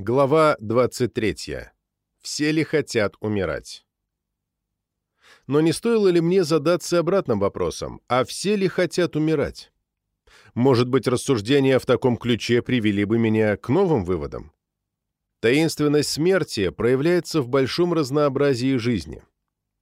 Глава 23. Все ли хотят умирать? Но не стоило ли мне задаться обратным вопросом, а все ли хотят умирать? Может быть, рассуждения в таком ключе привели бы меня к новым выводам? Таинственность смерти проявляется в большом разнообразии жизни.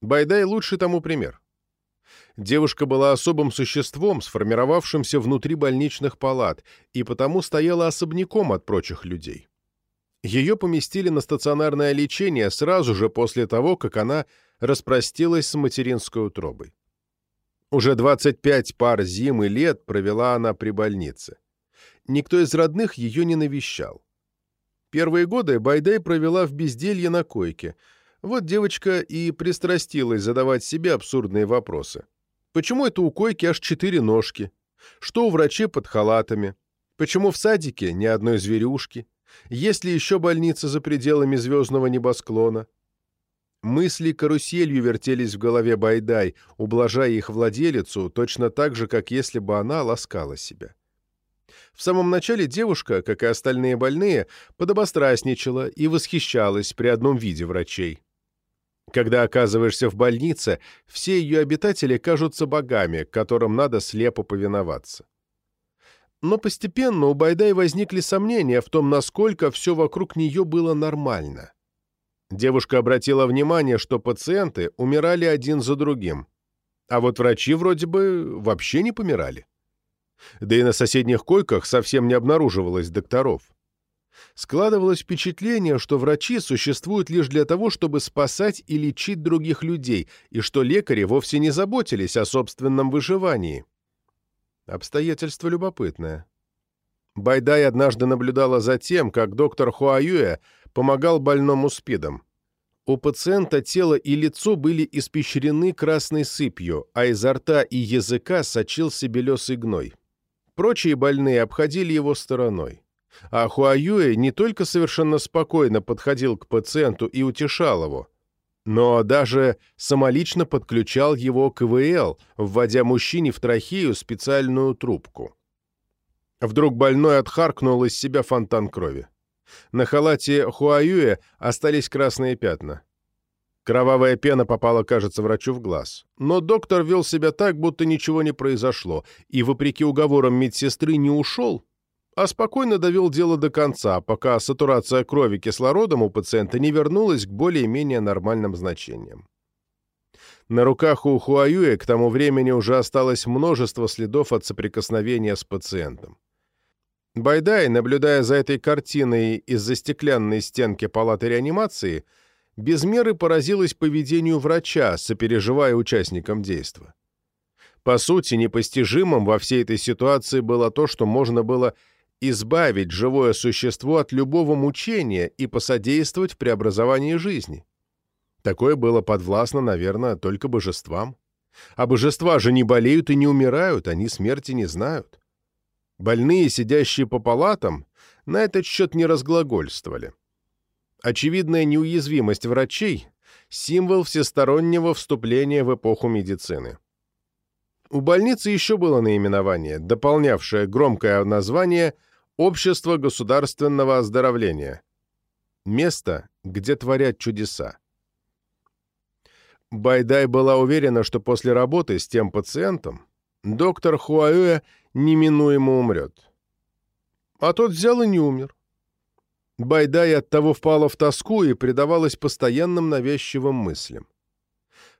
Байдай лучший тому пример. Девушка была особым существом, сформировавшимся внутри больничных палат, и потому стояла особняком от прочих людей. Ее поместили на стационарное лечение сразу же после того, как она распростилась с материнской утробой. Уже 25 пар зим и лет провела она при больнице. Никто из родных ее не навещал. Первые годы Байдай провела в безделье на койке. Вот девочка и пристрастилась задавать себе абсурдные вопросы. Почему это у койки аж четыре ножки? Что у врачей под халатами? Почему в садике ни одной зверюшки? Есть ли еще больница за пределами звездного небосклона? Мысли каруселью вертелись в голове Байдай, ублажая их владелицу, точно так же, как если бы она ласкала себя. В самом начале девушка, как и остальные больные, подобострастничала и восхищалась при одном виде врачей. Когда оказываешься в больнице, все ее обитатели кажутся богами, которым надо слепо повиноваться. Но постепенно у Байдай возникли сомнения в том, насколько все вокруг нее было нормально. Девушка обратила внимание, что пациенты умирали один за другим, а вот врачи вроде бы вообще не помирали. Да и на соседних койках совсем не обнаруживалось докторов складывалось впечатление, что врачи существуют лишь для того, чтобы спасать и лечить других людей, и что лекари вовсе не заботились о собственном выживании. Обстоятельство любопытное. Байдай однажды наблюдала за тем, как доктор Хуаюэ помогал больному СПИДом. У пациента тело и лицо были испещрены красной сыпью, а изо рта и языка сочился белесый гной. Прочие больные обходили его стороной. А Хуаюэ не только совершенно спокойно подходил к пациенту и утешал его, но даже самолично подключал его к ИВЛ, вводя мужчине в трахею специальную трубку. Вдруг больной отхаркнул из себя фонтан крови. На халате Хуаюэ остались красные пятна. Кровавая пена попала, кажется, врачу в глаз. Но доктор вел себя так, будто ничего не произошло, и, вопреки уговорам медсестры, не ушел, а спокойно довел дело до конца, пока сатурация крови кислородом у пациента не вернулась к более-менее нормальным значениям. На руках у Хуаюэ к тому времени уже осталось множество следов от соприкосновения с пациентом. Байдай, наблюдая за этой картиной из-за стеклянной стенки палаты реанимации, без меры поразилась поведению врача, сопереживая участникам действа. По сути, непостижимым во всей этой ситуации было то, что можно было избавить живое существо от любого мучения и посодействовать в преобразовании жизни. Такое было подвластно, наверное, только божествам. А божества же не болеют и не умирают, они смерти не знают. Больные, сидящие по палатам, на этот счет не разглагольствовали. Очевидная неуязвимость врачей – символ всестороннего вступления в эпоху медицины. У больницы еще было наименование, дополнявшее громкое название «Общество государственного оздоровления». Место, где творят чудеса. Байдай была уверена, что после работы с тем пациентом доктор Хуаюэ неминуемо умрет. А тот взял и не умер. Байдай оттого впала в тоску и предавалась постоянным навязчивым мыслям.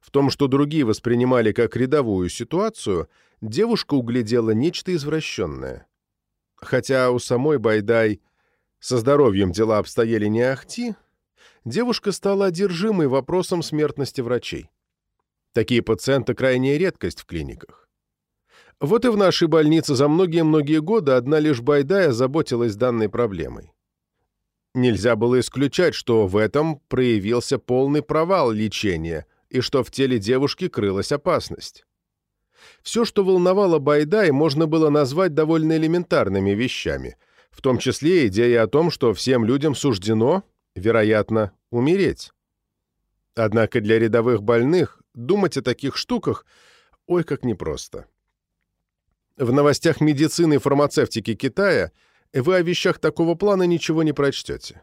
В том, что другие воспринимали как рядовую ситуацию, девушка углядела нечто извращенное. Хотя у самой Байдай со здоровьем дела обстояли не ахти, девушка стала одержимой вопросом смертности врачей. Такие пациенты — крайняя редкость в клиниках. Вот и в нашей больнице за многие-многие годы одна лишь Байдая заботилась данной проблемой. Нельзя было исключать, что в этом проявился полный провал лечения — и что в теле девушки крылась опасность. Все, что волновало Байдай, можно было назвать довольно элементарными вещами, в том числе идея о том, что всем людям суждено, вероятно, умереть. Однако для рядовых больных думать о таких штуках ой как непросто. В новостях медицины и фармацевтики Китая вы о вещах такого плана ничего не прочтете.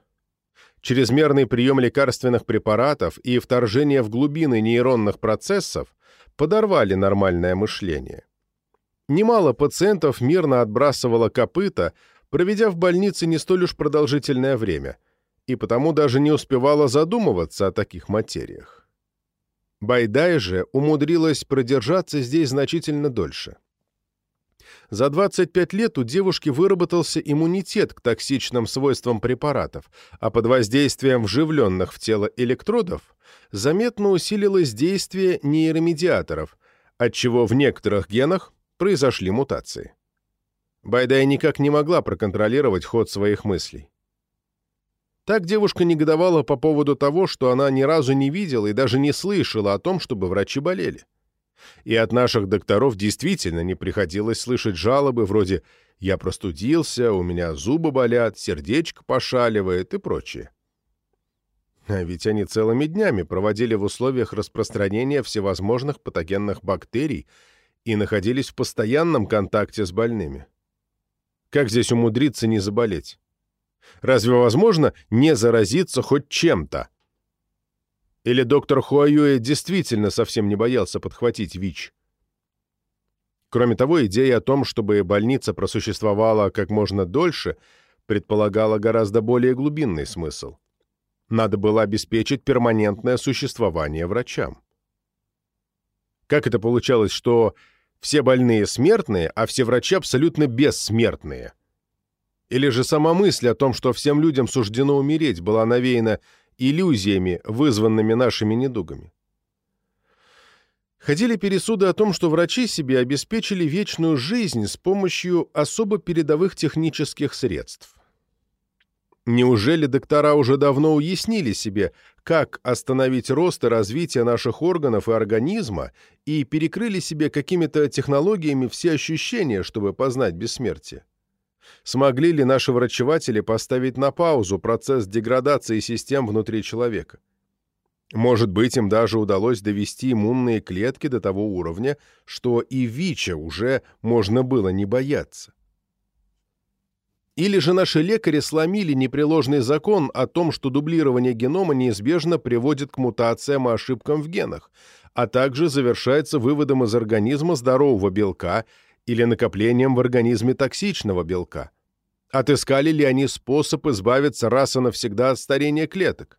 чрезмерный прием лекарственных препаратов и вторжение в глубины нейронных процессов подорвали нормальное мышление. Немало пациентов мирно отбрасывало копыта, проведя в больнице не столь уж продолжительное время, и потому даже не успевала задумываться о таких материях. Байдай же умудрилась продержаться здесь значительно дольше. За 25 лет у девушки выработался иммунитет к токсичным свойствам препаратов, а под воздействием вживленных в тело электродов заметно усилилось действие нейромедиаторов, отчего в некоторых генах произошли мутации. Байдай никак не могла проконтролировать ход своих мыслей. Так девушка негодовала по поводу того, что она ни разу не видела и даже не слышала о том, чтобы врачи болели. И от наших докторов действительно не приходилось слышать жалобы вроде «я простудился», «у меня зубы болят», «сердечко пошаливает» и прочее. А ведь они целыми днями проводили в условиях распространения всевозможных патогенных бактерий и находились в постоянном контакте с больными. Как здесь умудриться не заболеть? Разве возможно не заразиться хоть чем-то? Или доктор Хуаюэ действительно совсем не боялся подхватить ВИЧ? Кроме того, идея о том, чтобы больница просуществовала как можно дольше, предполагала гораздо более глубинный смысл. Надо было обеспечить перманентное существование врачам. Как это получалось, что все больные смертные, а все врачи абсолютно бессмертные? Или же сама мысль о том, что всем людям суждено умереть, была навеяна иллюзиями, вызванными нашими недугами. Ходили пересуды о том, что врачи себе обеспечили вечную жизнь с помощью особо передовых технических средств. Неужели доктора уже давно уяснили себе, как остановить рост и развитие наших органов и организма и перекрыли себе какими-то технологиями все ощущения, чтобы познать бессмертие? смогли ли наши врачеватели поставить на паузу процесс деградации систем внутри человека. Может быть, им даже удалось довести иммунные клетки до того уровня, что и ВИЧа уже можно было не бояться. Или же наши лекари сломили непреложный закон о том, что дублирование генома неизбежно приводит к мутациям и ошибкам в генах, а также завершается выводом из организма здорового белка или накоплением в организме токсичного белка? Отыскали ли они способ избавиться раз и навсегда от старения клеток?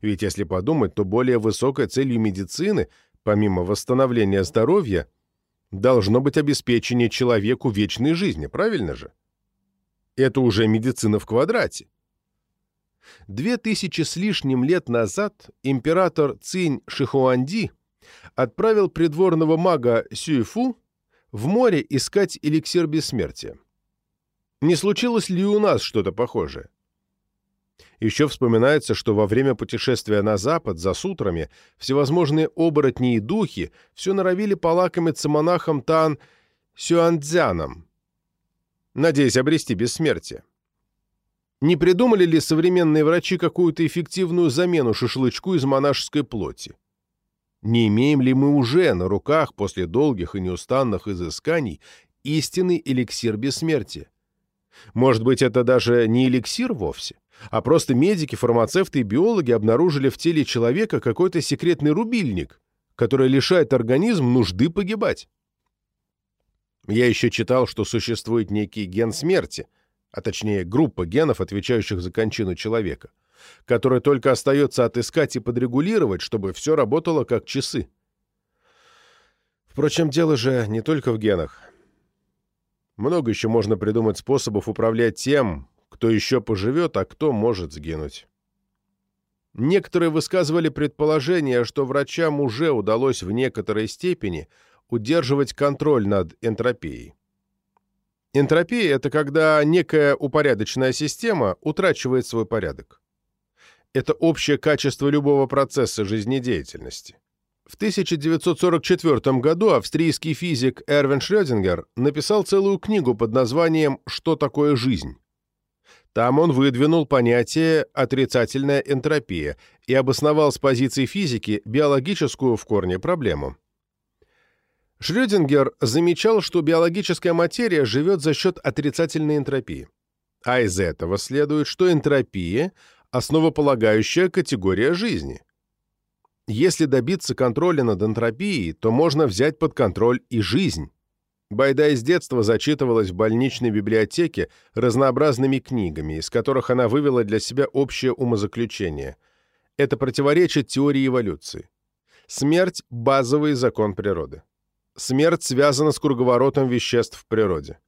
Ведь если подумать, то более высокой целью медицины, помимо восстановления здоровья, должно быть обеспечение человеку вечной жизни, правильно же? Это уже медицина в квадрате. Две тысячи с лишним лет назад император Цинь Шихуанди отправил придворного мага Сюйфу в море искать эликсир бессмертия. Не случилось ли у нас что-то похожее? Еще вспоминается, что во время путешествия на запад за сутрами всевозможные оборотни и духи все норовили полакомиться монахом Тан Сюанцзяном, надеясь обрести бессмертие. Не придумали ли современные врачи какую-то эффективную замену шашлычку из монашеской плоти? Не имеем ли мы уже на руках после долгих и неустанных изысканий истинный эликсир бессмертия? Может быть, это даже не эликсир вовсе, а просто медики, фармацевты и биологи обнаружили в теле человека какой-то секретный рубильник, который лишает организм нужды погибать. Я еще читал, что существует некий ген смерти, а точнее группа генов, отвечающих за кончину человека – который только остается отыскать и подрегулировать, чтобы все работало как часы. Впрочем, дело же не только в генах. Много еще можно придумать способов управлять тем, кто еще поживет, а кто может сгинуть. Некоторые высказывали предположение, что врачам уже удалось в некоторой степени удерживать контроль над энтропией. Энтропия – это когда некая упорядоченная система утрачивает свой порядок это общее качество любого процесса жизнедеятельности. В 1944 году австрийский физик Эрвин Шрёдингер написал целую книгу под названием «Что такое жизнь?». Там он выдвинул понятие «отрицательная энтропия» и обосновал с позиции физики биологическую в корне проблему. Шрёдингер замечал, что биологическая материя живет за счет отрицательной энтропии. А из этого следует, что энтропия основополагающая категория жизни. Если добиться контроля над энтропией, то можно взять под контроль и жизнь. Байда из детства зачитывалась в больничной библиотеке разнообразными книгами, из которых она вывела для себя общее умозаключение. Это противоречит теории эволюции. Смерть – базовый закон природы. Смерть связана с круговоротом веществ в природе.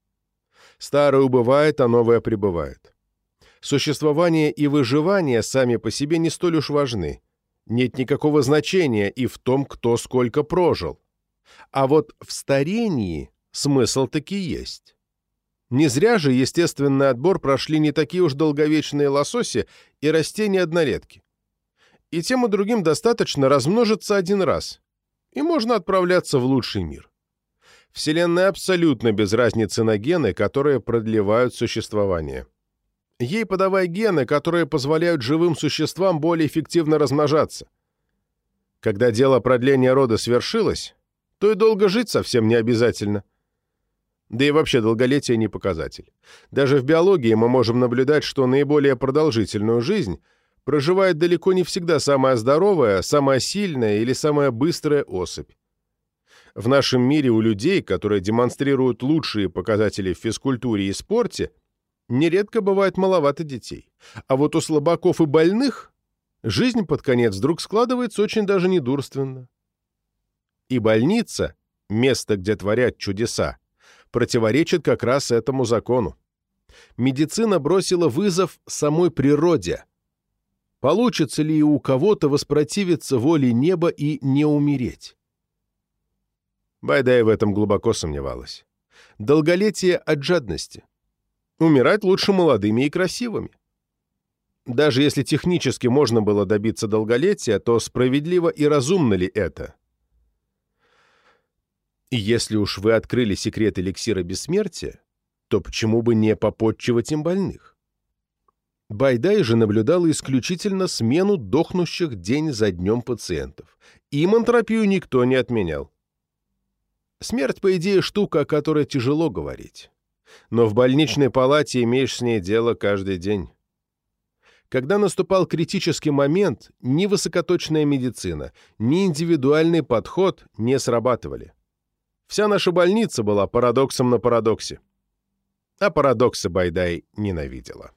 Старое убывает, а новое прибывает. Существование и выживание сами по себе не столь уж важны. Нет никакого значения и в том, кто сколько прожил. А вот в старении смысл таки есть. Не зря же естественный отбор прошли не такие уж долговечные лососи и растения-однолетки. И тем и другим достаточно размножиться один раз, и можно отправляться в лучший мир. Вселенная абсолютно без разницы на гены, которые продлевают существование. Ей подавай гены, которые позволяют живым существам более эффективно размножаться. Когда дело продления рода свершилось, то и долго жить совсем не обязательно. Да и вообще долголетие не показатель. Даже в биологии мы можем наблюдать, что наиболее продолжительную жизнь проживает далеко не всегда самая здоровая, самая сильная или самая быстрая особь. В нашем мире у людей, которые демонстрируют лучшие показатели в физкультуре и спорте, нередко бывает маловато детей. А вот у слабаков и больных жизнь под конец вдруг складывается очень даже недурственно. И больница, место, где творят чудеса, противоречит как раз этому закону. Медицина бросила вызов самой природе. Получится ли у кого-то воспротивиться воле неба и не умереть? Байдай в этом глубоко сомневалась. Долголетие от жадности. Умирать лучше молодыми и красивыми. Даже если технически можно было добиться долголетия, то справедливо и разумно ли это? И если уж вы открыли секрет эликсира бессмертия, то почему бы не попотчевать им больных? Байдай же наблюдала исключительно смену дохнущих день за днем пациентов. И монтропию никто не отменял. Смерть, по идее, штука, о которой тяжело говорить. Но в больничной палате имеешь с ней дело каждый день. Когда наступал критический момент, ни высокоточная медицина, ни индивидуальный подход не срабатывали. Вся наша больница была парадоксом на парадоксе. А парадоксы Байдай ненавидела.